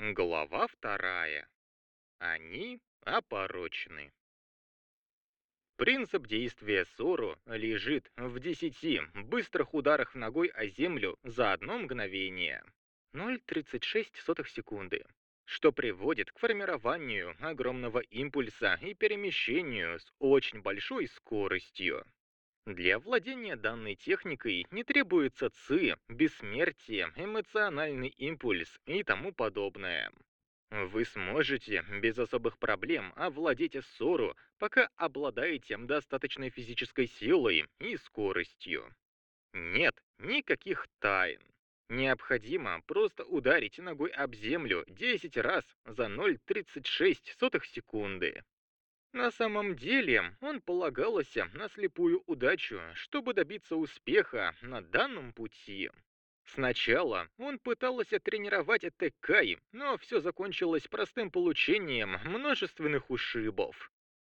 Глава вторая. Они опорочены. Принцип действия Сору лежит в 10 быстрых ударах ногой о землю за одно мгновение. 0,36 секунды что приводит к формированию огромного импульса и перемещению с очень большой скоростью. Для владения данной техникой не требуется ЦИ, бессмертие, эмоциональный импульс и тому подобное. Вы сможете без особых проблем овладеть Сору, пока обладаете достаточной физической силой и скоростью. Нет никаких тайн. Необходимо просто ударить ногой об землю 10 раз за 0,36 секунды. На самом деле, он полагался на слепую удачу, чтобы добиться успеха на данном пути. Сначала он пытался тренировать Теккай, но все закончилось простым получением множественных ушибов.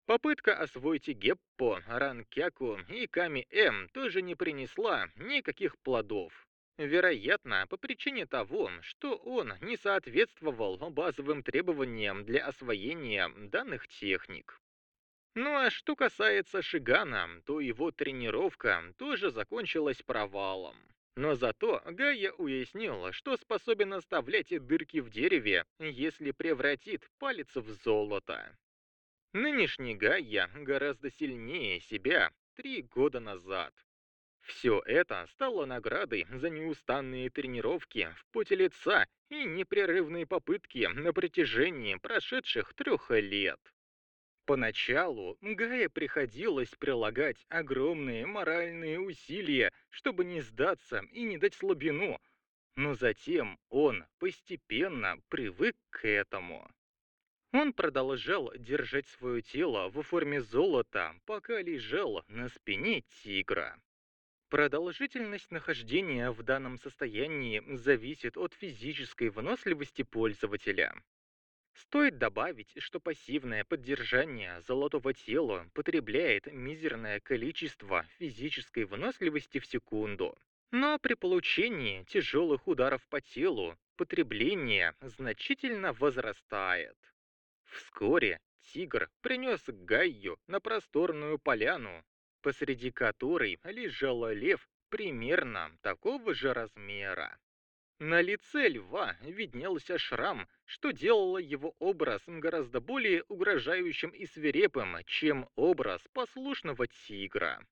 Попытка освоить Геппо, Ранкяку и Ками-М тоже не принесла никаких плодов. Вероятно, по причине того, что он не соответствовал базовым требованиям для освоения данных техник. Ну а что касается Шигана, то его тренировка тоже закончилась провалом. Но зато Гая уяснил, что способен оставлять дырки в дереве, если превратит палец в золото. Нынешний Гайя гораздо сильнее себя три года назад. Все это стало наградой за неустанные тренировки в поте лица и непрерывные попытки на протяжении прошедших трех лет. Поначалу Гае приходилось прилагать огромные моральные усилия, чтобы не сдаться и не дать слабину, но затем он постепенно привык к этому. Он продолжал держать свое тело в форме золота, пока лежал на спине тигра. Продолжительность нахождения в данном состоянии зависит от физической выносливости пользователя. Стоит добавить, что пассивное поддержание золотого тела потребляет мизерное количество физической выносливости в секунду. Но при получении тяжелых ударов по телу потребление значительно возрастает. Вскоре тигр принес Гайю на просторную поляну, посреди которой лежал лев примерно такого же размера. На лице льва виднелся шрам, что делало его образ гораздо более угрожающим и свирепым, чем образ послушного тигра.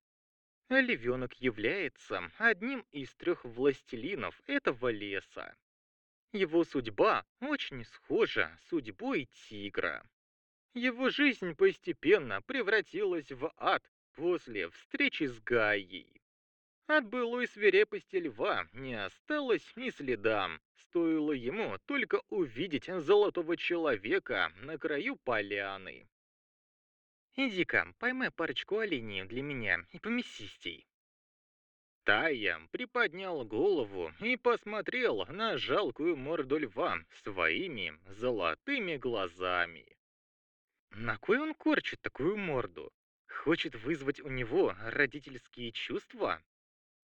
Львенок является одним из трех властелинов этого леса. Его судьба очень схожа с судьбой тигра. Его жизнь постепенно превратилась в ад после встречи с Гаей. От былой свирепости льва не осталось ни следа, стоило ему только увидеть золотого человека на краю поляны. «Иди-ка, поймай парочку оленей для меня и помесистей». Тая приподнял голову и посмотрел на жалкую морду льва своими золотыми глазами. На кой он корчит такую морду? Хочет вызвать у него родительские чувства?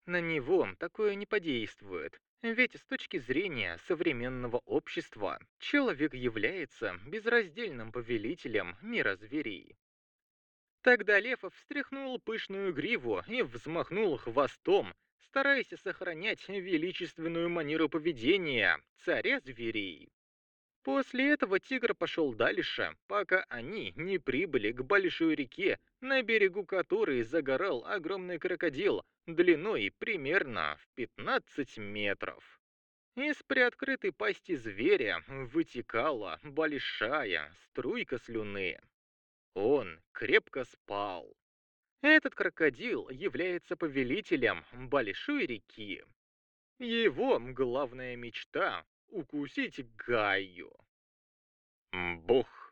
На него такое не подействует, ведь с точки зрения современного общества человек является безраздельным повелителем мира зверей. Тогда Лев встряхнул пышную гриву и взмахнул хвостом, стараясь сохранять величественную манеру поведения царя зверей. После этого тигр пошел дальше, пока они не прибыли к большой реке, на берегу которой загорал огромный крокодил длиной примерно в 15 метров. Из приоткрытой пасти зверя вытекала большая струйка слюны. Он крепко спал. Этот крокодил является повелителем большой реки. Его главная мечта укусить Гаю. Бух!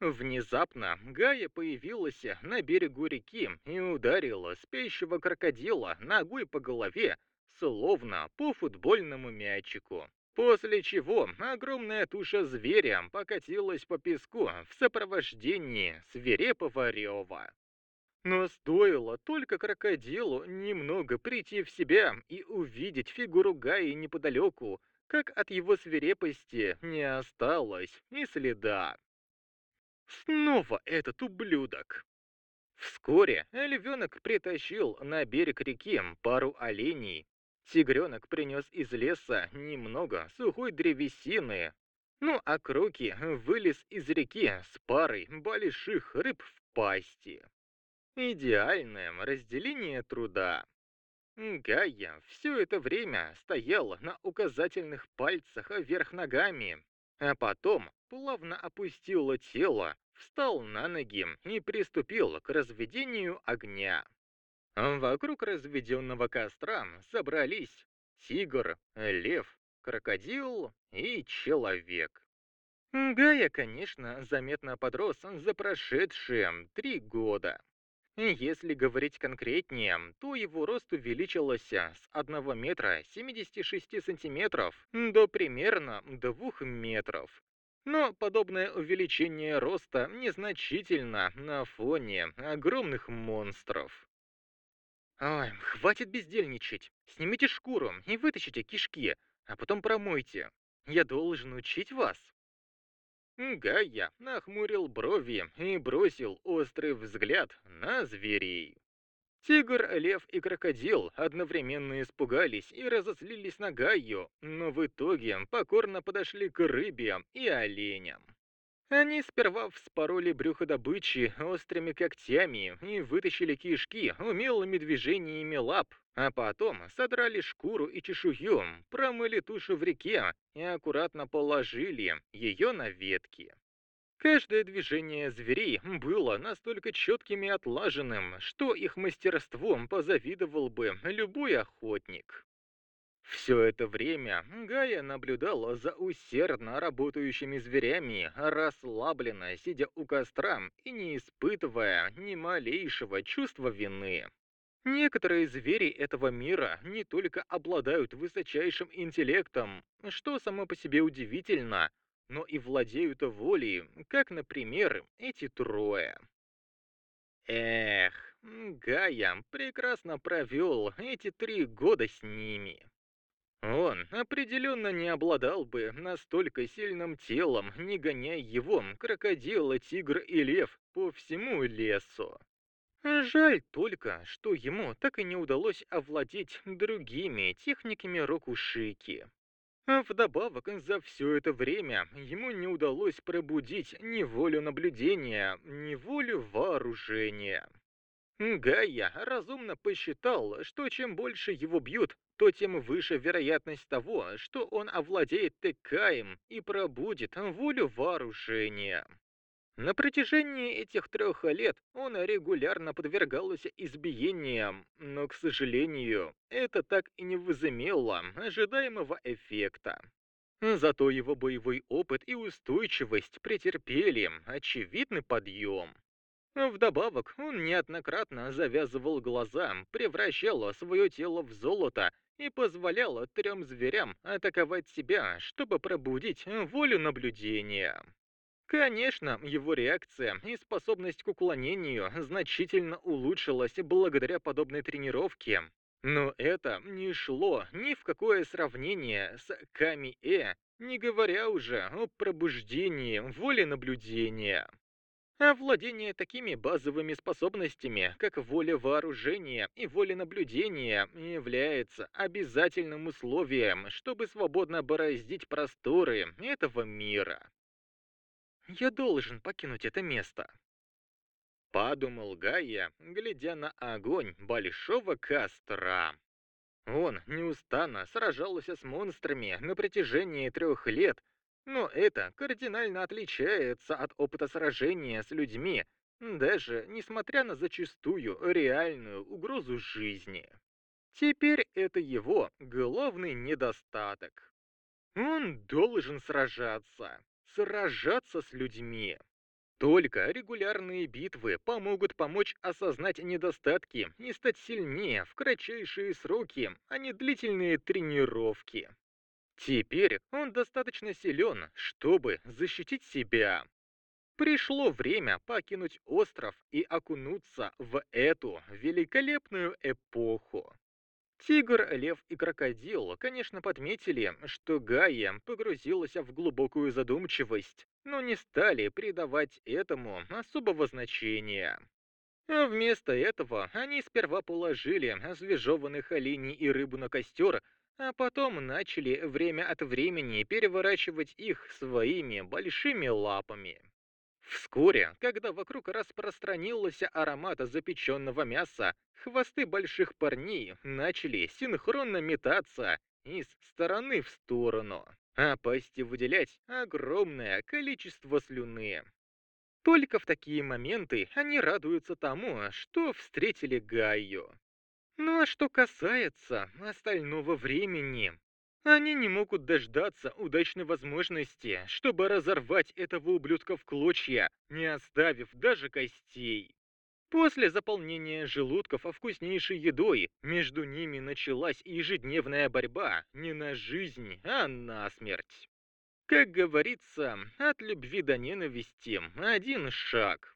Внезапно Гая появилась на берегу реки и ударила спящего крокодила ногой по голове, словно по футбольному мячику. После чего огромная туша зверя покатилась по песку в сопровождении свирепого рева. Но стоило только крокодилу немного прийти в себя и увидеть фигуру Гаи неподалеку, как от его свирепости не осталось ни следа. Снова этот ублюдок! Вскоре львенок притащил на берег реки пару оленей. Тигренок принес из леса немного сухой древесины. Ну а Кроки вылез из реки с парой больших рыб в пасти. Идеальное разделение труда. Гая все это время стояла на указательных пальцах вверх ногами, а потом плавно опустила тело, встал на ноги и приступил к разведению огня. Вокруг разведенного костра собрались тигр, лев, крокодил и человек. Гая, конечно, заметно подрос за прошедшие три года. Если говорить конкретнее, то его рост увеличился с 1 метра 76 сантиметров до примерно 2 метров. Но подобное увеличение роста незначительно на фоне огромных монстров. Ой, хватит бездельничать. Снимите шкуру и вытащите кишки, а потом промойте. Я должен учить вас. Гая нахмурил брови и бросил острый взгляд на зверей. Тигр, лев и крокодил одновременно испугались и разозлились на Гаю, но в итоге покорно подошли к рыбе и оленям. Они сперва вспороли брюхо добычи острыми когтями и вытащили кишки умелыми движениями лап, а потом содрали шкуру и чешую, промыли тушу в реке и аккуратно положили ее на ветки. Каждое движение зверей было настолько четким и отлаженным, что их мастерством позавидовал бы любой охотник. Все это время Гая наблюдала за усердно работающими зверями, расслабленно сидя у костра и не испытывая ни малейшего чувства вины. Некоторые звери этого мира не только обладают высочайшим интеллектом, что само по себе удивительно, но и владеют волей, как, например, эти трое. Эх, Гая прекрасно провел эти три года с ними. Он определенно не обладал бы настолько сильным телом, не гоняя его, крокодила, тигр и лев, по всему лесу. Жаль только, что ему так и не удалось овладеть другими техниками Рокушики. Вдобавок, за все это время ему не удалось пробудить ни волю наблюдения, ни волю вооружения. Гая разумно посчитал, что чем больше его бьют, то тем выше вероятность того, что он овладеет Текаем и пробудит волю вооружения. На протяжении этих трех лет он регулярно подвергался избиениям, но, к сожалению, это так и не возымело ожидаемого эффекта. Зато его боевой опыт и устойчивость претерпели очевидный подъем. Вдобавок, он неоднократно завязывал глаза, превращал свое тело в золото и позволял трем зверям атаковать себя, чтобы пробудить волю наблюдения. Конечно, его реакция и способность к уклонению значительно улучшилась благодаря подобной тренировке, но это не шло ни в какое сравнение с Ками-Э, не говоря уже о пробуждении воли наблюдения. Овладение такими базовыми способностями, как воля вооружения и воля наблюдения, является обязательным условием, чтобы свободно бороздить просторы этого мира. «Я должен покинуть это место», — подумал Гая, глядя на огонь большого костра. Он неустанно сражался с монстрами на протяжении трех лет, но это кардинально отличается от опыта сражения с людьми, даже несмотря на зачастую реальную угрозу жизни. Теперь это его главный недостаток. Он должен сражаться, сражаться с людьми. Только регулярные битвы помогут помочь осознать недостатки и стать сильнее в кратчайшие сроки, а не длительные тренировки. Теперь он достаточно силен, чтобы защитить себя. Пришло время покинуть остров и окунуться в эту великолепную эпоху. Тигр, лев и крокодил, конечно, подметили, что Гайя погрузилась в глубокую задумчивость, но не стали придавать этому особого значения. А вместо этого они сперва положили освежеванных оленей и рыбу на костер, а потом начали время от времени переворачивать их своими большими лапами. Вскоре, когда вокруг распространился аромат запеченного мяса, хвосты больших парней начали синхронно метаться из стороны в сторону, а пасти выделять огромное количество слюны. Только в такие моменты они радуются тому, что встретили Гайю. Ну а что касается остального времени, они не могут дождаться удачной возможности, чтобы разорвать этого ублюдка в клочья, не оставив даже костей. После заполнения желудков вкуснейшей едой, между ними началась ежедневная борьба не на жизнь, а на смерть. Как говорится, от любви до ненависти один шаг.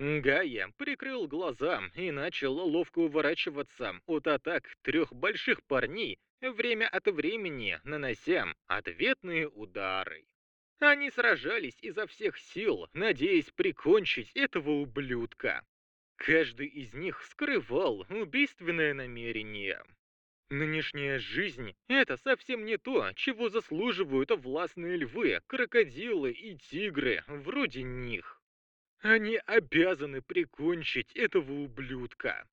Гая прикрыл глаза и начал ловко уворачиваться от атак трех больших парней, время от времени нанося ответные удары. Они сражались изо всех сил, надеясь прикончить этого ублюдка. Каждый из них скрывал убийственное намерение. Нынешняя жизнь — это совсем не то, чего заслуживают властные львы, крокодилы и тигры вроде них. Они обязаны прикончить этого ублюдка.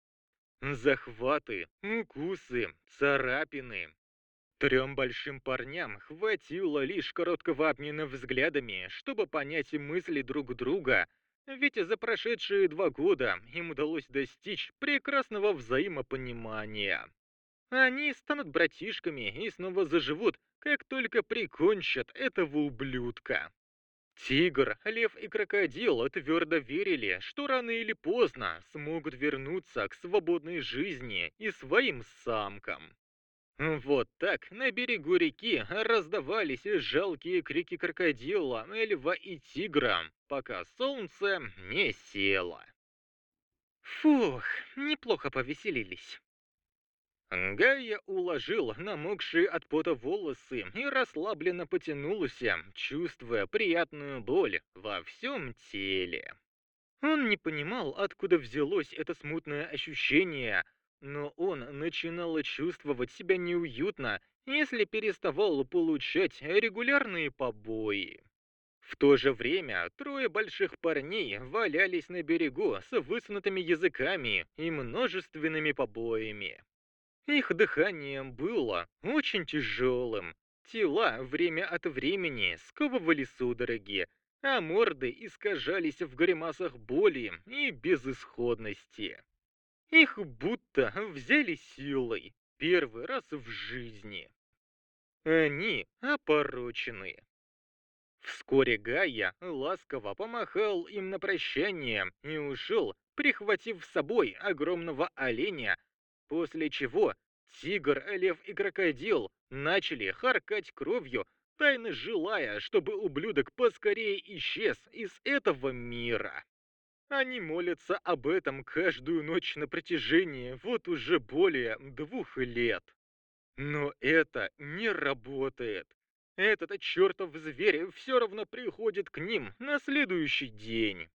Захваты, укусы, царапины. Трем большим парням хватило лишь короткого обмена взглядами, чтобы понять мысли друг друга, ведь за прошедшие два года им удалось достичь прекрасного взаимопонимания. Они станут братишками и снова заживут, как только прикончат этого ублюдка. Тигр, лев и крокодил твердо верили, что рано или поздно смогут вернуться к свободной жизни и своим самкам. Вот так на берегу реки раздавались жалкие крики крокодила, льва и тигра, пока солнце не село. Фух, неплохо повеселились. Гая уложил намокшие от пота волосы и расслабленно потянулся, чувствуя приятную боль во всем теле. Он не понимал, откуда взялось это смутное ощущение, но он начинал чувствовать себя неуютно, если переставал получать регулярные побои. В то же время трое больших парней валялись на берегу с высунутыми языками и множественными побоями. Их дыхание было очень тяжелым. Тела время от времени сковывали судороги, а морды искажались в гримасах боли и безысходности. Их будто взяли силой первый раз в жизни. Они опорочены. Вскоре Гая ласково помахал им на прощание и ушел, прихватив с собой огромного оленя После чего тигр, лев и крокодил начали харкать кровью, тайно желая, чтобы ублюдок поскорее исчез из этого мира. Они молятся об этом каждую ночь на протяжении вот уже более двух лет. Но это не работает. Этот чертов зверь все равно приходит к ним на следующий день.